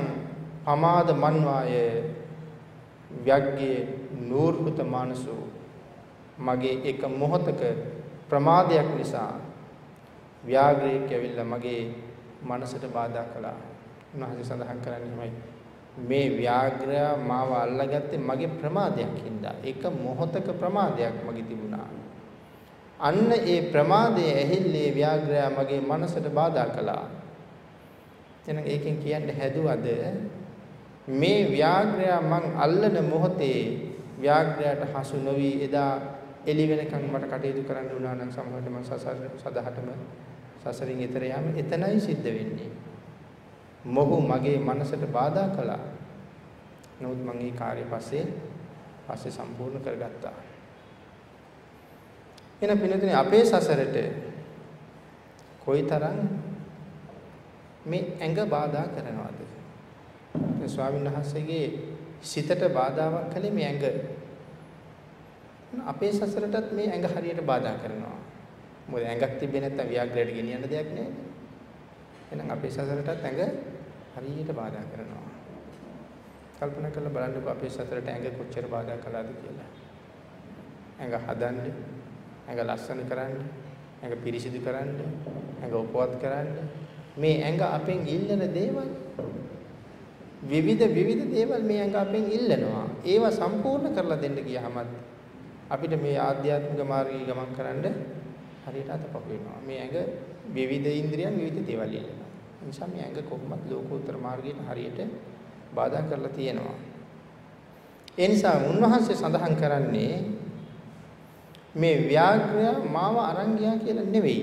B: පමාද මන්වාය ව්‍යග්ගේ නූර්පුත මානසෝ මගේ එක මොහතක ප්‍රමාදයක් නිසා ව්‍යාග්‍රයක් ඇවිල්ලා මගේ මනසට බාධා කළා. උන්වහන්සේ සඳහන් කරන්නේ මේ ව්‍යාග්‍රය මාව අල්ලගත්තේ මගේ ප්‍රමාදයක් හින්දා. එක මොහතක ප්‍රමාදයක් මගේ තිබුණා. අන්න ඒ ප්‍රමාදයේ ඇහිල්ලේ ව්‍යාග්‍රය මගේ මනසට බාධා කළා. එහෙනම් ඒකෙන් කියන්න හැදුවද මේ ව්‍යාග්‍රය මං අල්ලන මොහොතේ ව්‍යාග්‍රයට හසු නොවි එදා එළි වෙනකන් මට කටයුතු කරන්න වුණා නම් සමහරවිට මම සසර සදහටම සසරින් එතර යාම එතනයි සිද්ධ වෙන්නේ. මොහු මගේ මනසට බාධා කළා. නමුත් මම ඒ කාර්ය පස්සේ පස්සේ සම්පූර්ණ කරගත්තා. එන පිනතුනේ අපේ සසරට කොයිතරම් මේ ඇඟ බාධා කරනවද? මේ ස්වාමීන් වහන්සේගේ සිතට බාධාවක් කළේ මේ ඇඟ. අපේ සසරටත් මේ ඇඟ හරියට බාධා කරනවා. මොකද ඇඟක් තිබෙන්නේ නැත්නම් ව්‍යාග්‍රයට ගෙනියන්න දෙයක් නෑ. එහෙනම් අපේ සසරටත් ඇඟ හරියට බාධා කරනවා. කල්පනා කරලා බලන්නකෝ අපේ සතරට ඇඟ කොච්චර බාධා කළාද කියලා. ඇඟ හදන්න, ඇඟ ලස්සන කරන්න, ඇඟ පිරිසිදු කරන්න, ඇඟ උපවත් කරන්න මේ ඇඟ අපෙන් ඉල්ලන දේවල් විවිධ විවිධ දේවල් මේ ඇඟ අපෙන් ඉල්ලනවා. ඒවා සම්පූර්ණ කරලා දෙන්න ගියහමත් අපිට මේ ආධ්‍යාත්මික මාර්ගයේ ගමන් කරන්න හරියට අතපොක වෙනවා. මේ ඇඟ විවිධ ඉන්ද්‍රියන් විවිධ දේවල් ඉල්ලනවා. නිසා මේ ඇඟ කොහොමත් ලෝකෝත්තර මාර්ගයට හරියට බාධා කරලා තියෙනවා. ඒ නිසා උන්වහන්සේ සඳහන් කරන්නේ මේ ව්‍යාග්‍රය මාව අරන් ගියා කියලා නෙවෙයි.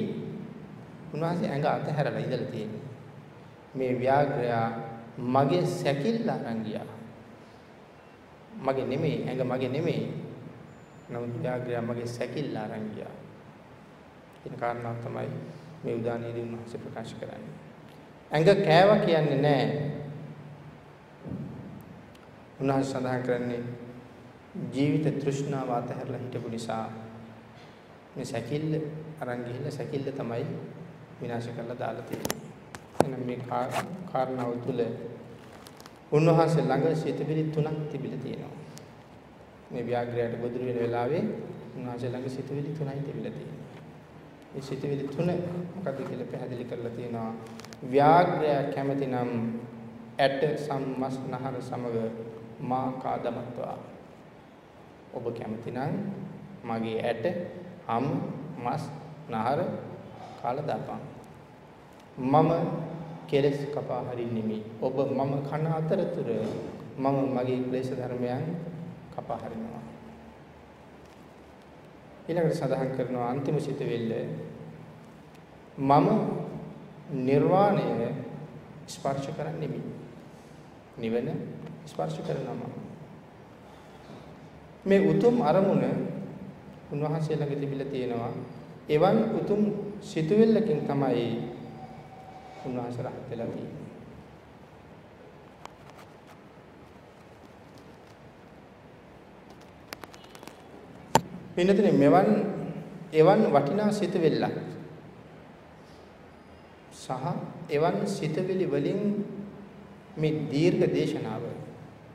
B: උන්වහන්සේ ඇඟ අතහැරලා ඉඳලා තියෙන්නේ. මේ ව්‍යාග්‍රය මගේ සැකිල්ල අරන් ගියා. මගේ නෙමෙයි ඇඟ මගේ නෙමෙයි. නමුත් ව්‍යාග්‍රය මගේ සැකිල්ල අරන් ගියා. කියන කාරණාව තමයි මේ උදානයේදී උන්වහන්සේ ප්‍රකාශ කරන්නේ. ඇඟ කෑවා කියන්නේ නැහැ. උන්වහන්සේ සඳහන් කරන්නේ ජීවිත තෘෂ්ණාව අතහැරලා හිටපු නිසා මේ සැකිල්ල අරන් ගිහිල්ලා සැකිල්ල තමයි විනාශ කරලා දාලා තියෙන්නේ. එහෙනම් මේ කාරණාව තුළ උන්වහන්සේ ළඟ සිතවිලි තුනක් තිබිලා තියෙනවා. මේ ව්‍යාග්‍රයට ගොදුරු වෙන වෙලාවේ උන්වහන්සේ ළඟ සිතවිලි තුනයි තිබිලා තියෙන්නේ. මේ සිතවිලි තුන මොකද කියලා පැහැදිලි කරලා තියෙනවා. ව්‍යාග්‍රය කැමැතිනම් ඇට සම්මස් නහර සමග මා කාදමත්වා ඔබ කැමැතිනම් මගේ ඇට හම් මස් නහර කාලා දාපන්. මම කෙලස් කපා හරින්නෙමි. ඔබ මම කන අතරතුර මම මගේ ක්ලේශ ධර්මයන් කපා හරිනවා. ඊළඟට සඳහන් කරනවා අන්තිම සිතවිල්ල මම නිර්වාණය ස්පර්ශ කරන්නෙමි. නිවන ස්පර්ශ කරනවා. මේ උතුම් අරමුණ උන්වහන්සේ ළඟ තිබිලා තියෙනවා. එවන් උතුම් සිතුවිල්ලකින් තමයි උන්වහන්සේ රහත් වෙලා තියෙන්නේ. පින්නතනේ මෙවන් එවන් වටිනා සිතුවිල්ලක් සහ එවන් සිතුවිලි වලින් මේ දීර්ඝ දේශනාව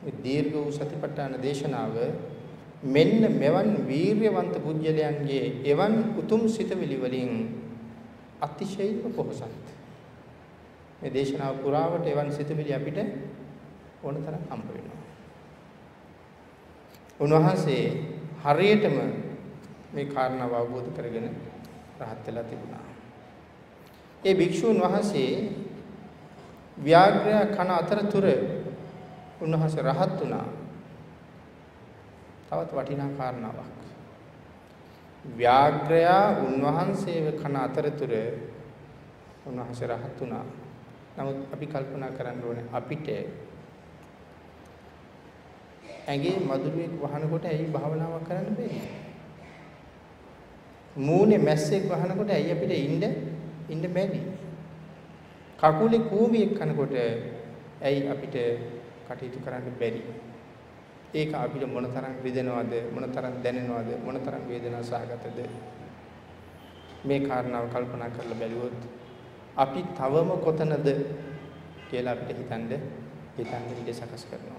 B: මේ දීර්ඝ වූ සතිපට්ඨාන දේශනාව මෙන්න මෙවන් වීර්යවන්ත පුජ්‍යලයන්ගේ එවන් උතුම් සිතවිලි වලින් අතිශයින්ම පොහසත් මේ දේශනාව පුරාවට එවන් සිතවිලි අපිට ඕනතරම් හම්බ වෙනවා උන්වහන්සේ හරියටම මේ කාරණාව අවබෝධ කරගෙන රහත් වෙලා තිබුණා ඒ භික්ෂුන් වහන්සේ ව්‍යාග්‍රය කන අතරතුර උන්වහන්සේ රහත් වුණා. තවත් වටිනා කාරණාවක්. ව්‍යාග්‍රය උන්වහන්සේව කන අතරතුර උන්වහන්සේ රහත් වුණා. නමුත් අපි කල්පනා කරන්න ඕනේ අපිට ඇඟේ මధుරයක් වහනකොට ඇයි භාවනාවක් කරන්න බැරි? මූණේ මැස්සෙක් වහනකොට ඇයි අපිට ඉන්න ඉන්න බැරි? කකුලේ කූඹියක් කනකොට ඇයි අපිට කටයුතු කරන්න බැරි? ඒක අපිට මොනතරම් රිදෙනවද මොනතරම් දැනෙනවද මොනතරම් වේදනා සහගතද මේ කාරණාව කල්පනා කරලා බැලුවොත් අපි තවම කොතනද කියලා අපිට හිතන්න හිතන්න ඉඩ සකස් කරනවා.